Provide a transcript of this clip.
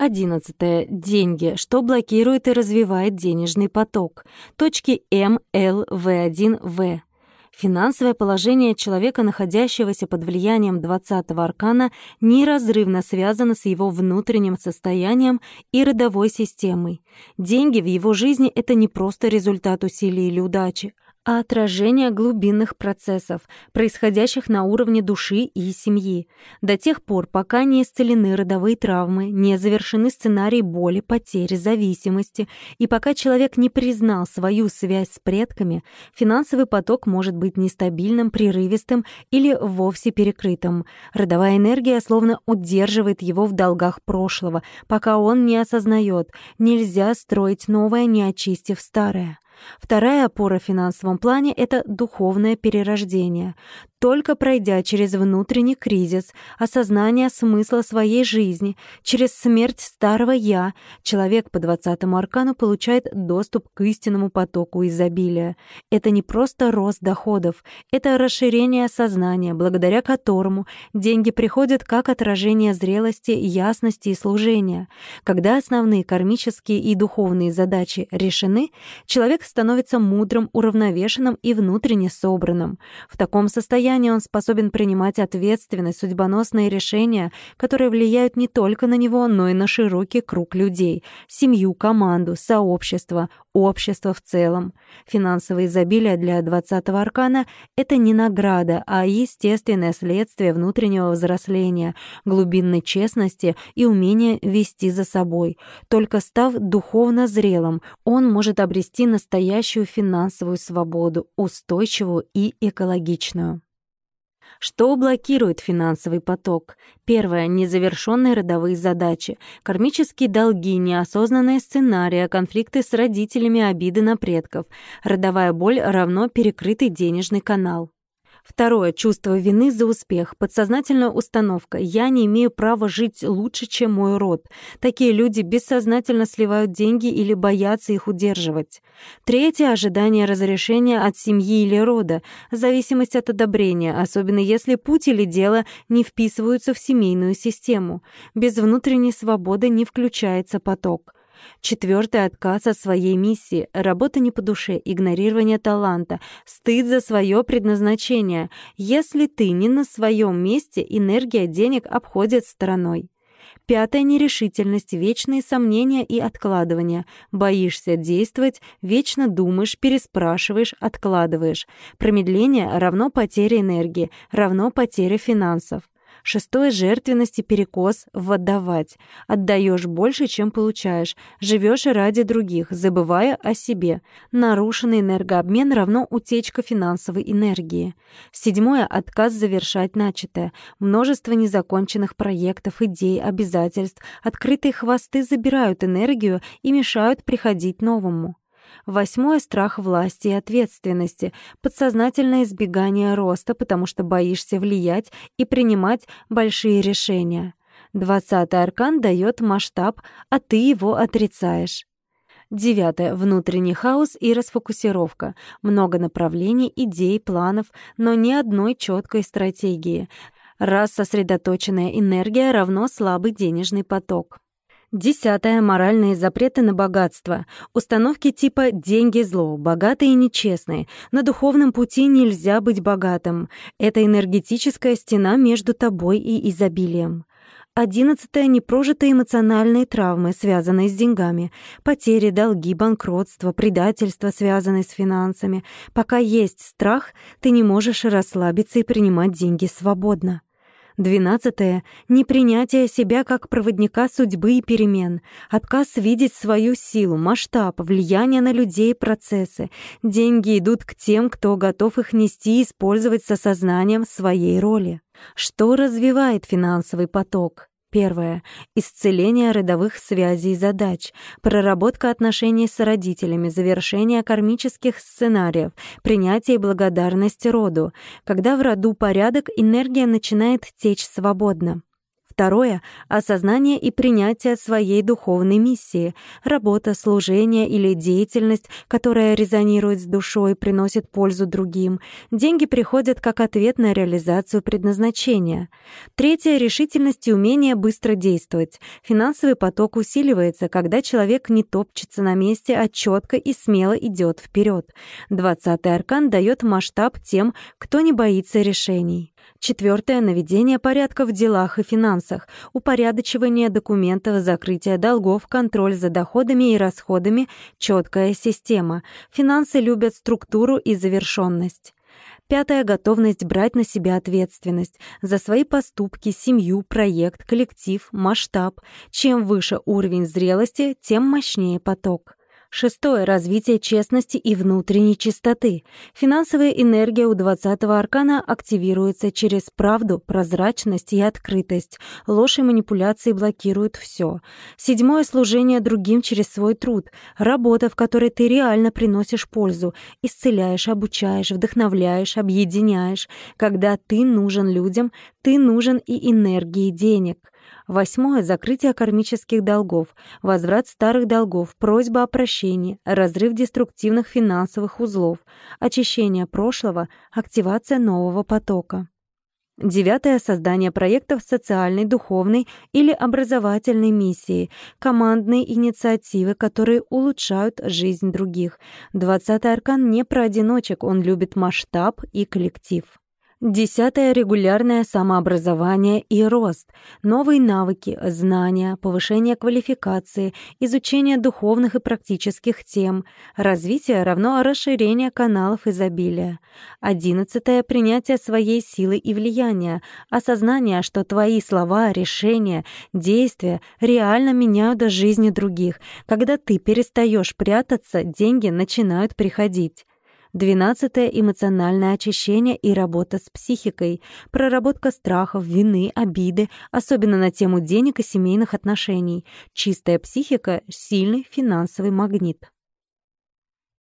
Одиннадцатое. Деньги. Что блокирует и развивает денежный поток? Точки М, Л, В1, В. Финансовое положение человека, находящегося под влиянием 20-го аркана, неразрывно связано с его внутренним состоянием и родовой системой. Деньги в его жизни — это не просто результат усилий или удачи, а отражение глубинных процессов, происходящих на уровне души и семьи. До тех пор, пока не исцелены родовые травмы, не завершены сценарии боли, потери, зависимости, и пока человек не признал свою связь с предками, финансовый поток может быть нестабильным, прерывистым или вовсе перекрытым. Родовая энергия словно удерживает его в долгах прошлого, пока он не осознает, нельзя строить новое, не очистив старое. Вторая опора в финансовом плане — это духовное перерождение. Только пройдя через внутренний кризис, осознание смысла своей жизни, через смерть старого «я», человек по двадцатому аркану получает доступ к истинному потоку изобилия. Это не просто рост доходов, это расширение сознания, благодаря которому деньги приходят как отражение зрелости, ясности и служения. Когда основные кармические и духовные задачи решены, человек становится мудрым, уравновешенным и внутренне собранным. В таком состоянии он способен принимать ответственность, судьбоносные решения, которые влияют не только на него, но и на широкий круг людей, семью, команду, сообщество, общество в целом. Финансовое изобилие для 20-го аркана — это не награда, а естественное следствие внутреннего взросления, глубинной честности и умения вести за собой. Только став духовно зрелым, он может обрести настоящую финансовую свободу, устойчивую и экологичную. Что блокирует финансовый поток? Первое — незавершенные родовые задачи, кармические долги, неосознанные сценарии, конфликты с родителями, обиды на предков. Родовая боль равно перекрытый денежный канал. Второе. Чувство вины за успех. Подсознательная установка. Я не имею права жить лучше, чем мой род. Такие люди бессознательно сливают деньги или боятся их удерживать. Третье. Ожидание разрешения от семьи или рода. Зависимость от одобрения, особенно если путь или дело не вписываются в семейную систему. Без внутренней свободы не включается поток. Четвертый — отказ от своей миссии, работа не по душе, игнорирование таланта, стыд за свое предназначение. Если ты не на своем месте, энергия денег обходит стороной. Пятая — нерешительность, вечные сомнения и откладывания. Боишься действовать, вечно думаешь, переспрашиваешь, откладываешь. Промедление равно потере энергии, равно потере финансов. Шестое — жертвенность и перекос в отдавать. Отдаешь больше, чем получаешь. Живешь ради других, забывая о себе. Нарушенный энергообмен равно утечка финансовой энергии. Седьмое — отказ завершать начатое. Множество незаконченных проектов, идей, обязательств. Открытые хвосты забирают энергию и мешают приходить новому. Восьмое — страх власти и ответственности, подсознательное избегание роста, потому что боишься влиять и принимать большие решения. Двадцатый аркан дает масштаб, а ты его отрицаешь. Девятое. Внутренний хаос и расфокусировка. Много направлений, идей, планов, но ни одной четкой стратегии. Раз сосредоточенная энергия равно слабый денежный поток. Десятое. Моральные запреты на богатство. Установки типа «деньги – зло», «богатые нечестные». На духовном пути нельзя быть богатым. Это энергетическая стена между тобой и изобилием. Одиннадцатое — непрожитые эмоциональные травмы, связанные с деньгами. Потери, долги, банкротство, предательство, связанные с финансами. Пока есть страх, ты не можешь расслабиться и принимать деньги свободно. Двенадцатое — непринятие себя как проводника судьбы и перемен, отказ видеть свою силу, масштаб, влияние на людей и процессы. Деньги идут к тем, кто готов их нести и использовать с осознанием своей роли. Что развивает финансовый поток? Первое. Исцеление родовых связей и задач, проработка отношений с родителями, завершение кармических сценариев, принятие и благодарность роду. Когда в роду порядок, энергия начинает течь свободно. Второе — осознание и принятие своей духовной миссии. Работа, служение или деятельность, которая резонирует с душой, приносит пользу другим. Деньги приходят как ответ на реализацию предназначения. Третье — решительность и умение быстро действовать. Финансовый поток усиливается, когда человек не топчется на месте, а четко и смело идет вперед. Двадцатый аркан дает масштаб тем, кто не боится решений. Четвертое — наведение порядка в делах и финансах, упорядочивание документов, закрытие долгов, контроль за доходами и расходами, четкая система. Финансы любят структуру и завершенность. Пятое — готовность брать на себя ответственность за свои поступки, семью, проект, коллектив, масштаб. Чем выше уровень зрелости, тем мощнее поток. Шестое — развитие честности и внутренней чистоты. Финансовая энергия у двадцатого аркана активируется через правду, прозрачность и открытость. Ложь и манипуляции блокируют все. Седьмое — служение другим через свой труд. Работа, в которой ты реально приносишь пользу. Исцеляешь, обучаешь, вдохновляешь, объединяешь. Когда ты нужен людям, ты нужен и энергии денег. Восьмое — закрытие кармических долгов, возврат старых долгов, просьба о прощении, разрыв деструктивных финансовых узлов, очищение прошлого, активация нового потока. Девятое — создание проектов социальной, духовной или образовательной миссии, командные инициативы, которые улучшают жизнь других. Двадцатый аркан не про одиночек, он любит масштаб и коллектив. Десятое — регулярное самообразование и рост, новые навыки, знания, повышение квалификации, изучение духовных и практических тем, развитие равно расширение каналов изобилия. Одиннадцатое — принятие своей силы и влияния, осознание, что твои слова, решения, действия реально меняют жизни других. Когда ты перестаешь прятаться, деньги начинают приходить. Двенадцатое — эмоциональное очищение и работа с психикой, проработка страхов, вины, обиды, особенно на тему денег и семейных отношений. Чистая психика — сильный финансовый магнит.